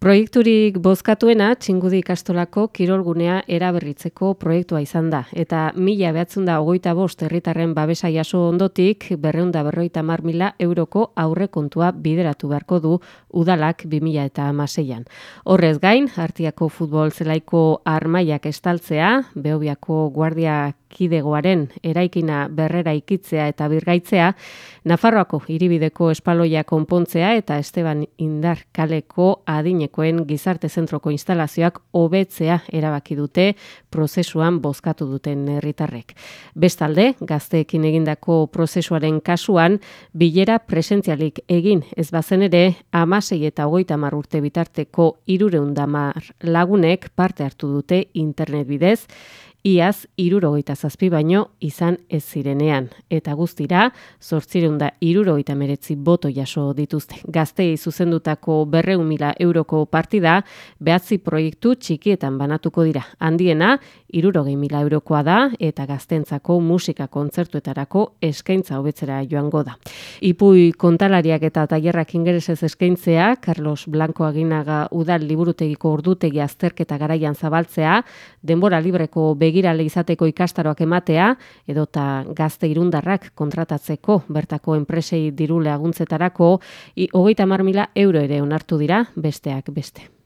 Proiekturik bozkatuena txingudi ikastolako kirolgunea eraberritzeko proiektua izan da. Eta mila behatzen da hogeita bost herritarren babesa jaso ondotik berreunda berroita mar mila euroko aurrekontua bideratu beharko du udalak 2000 eta amaseian. Horrez gain, hartiako futbol zelaiko armaiak estaltzea, behobiako guardia kidegoaren eraikina berrera ikitzea eta birgaitzea, Nafarroako hiribideko espaloia konpontzea eta Esteban Indar kaleko adinekoen gizarte zentroko instalazioak hobetzea erabaki dute prozesuan bozkatu duten herritarrek. Bestalde, gazteekin egindako prozesuaren kasuan, bilera presentzialik egin ez bazen ere, amasei eta hogeita urte bitarteko irureundamar lagunek parte hartu dute internet bidez, iaz irurogeita zazpi baino izan ez zirenean. Eta guztira, zortzirunda irurogeita meretzi boto jaso dituzte. Gaztei zuzendutako berreun mila euroko partida, behatzi proiektu txikietan banatuko dira. Handiena, irurogei mila eurokoa da, eta gaztentzako musika kontzertuetarako eskaintza hobetzera joango da. Ipui kontalariak eta tailerrak ingeresez eskaintzea, Carlos Blanco aginaga udal liburutegiko ordutegi azterketa garaian zabaltzea, denbora libreko be begirale izateko ikastaroak ematea edota gazte irundarrak kontratatzeko bertako enpresei diru laguntzetarako 30.000 euro ere onartu dira besteak beste.